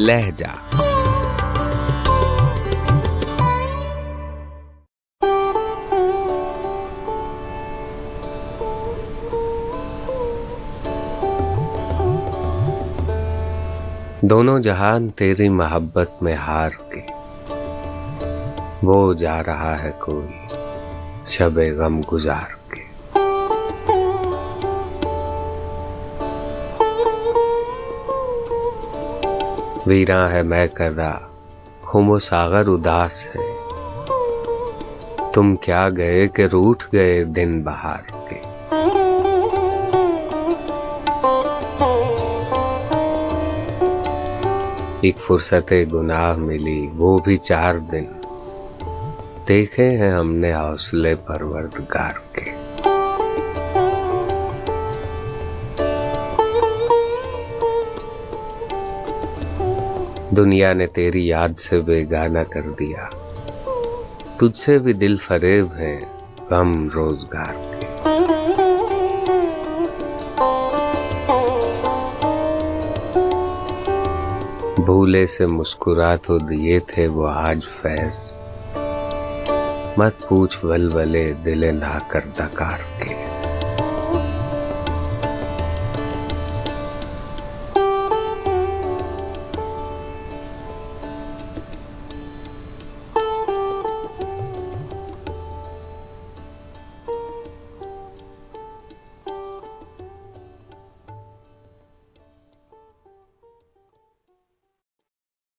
لہجہ۔ دونوں جہان تیری محبت میں ہار کے وہ جا رہا ہے کوئی شب غم گزار۔ ویراں ہے میں کدا ہم و ساغر اداس ہے تم کیا گئے کہ روٹھ گئے دن بہار کے؟ ایک فرصت گناہ ملی، وہ بھی چار دن۔ دیکھے ہیں ہم نے حوصلے پروردگار کے۔ دنیا نے تیری یاد سے بے گانا کر دیا۔ تجھ سے بھی دل فریب ہے غم روزگار کے۔ بھولے سے مسکرا تو دیے تھے وہ آج فیض۔ مت پوچھ ول ولے دل نہ کر دکار کے۔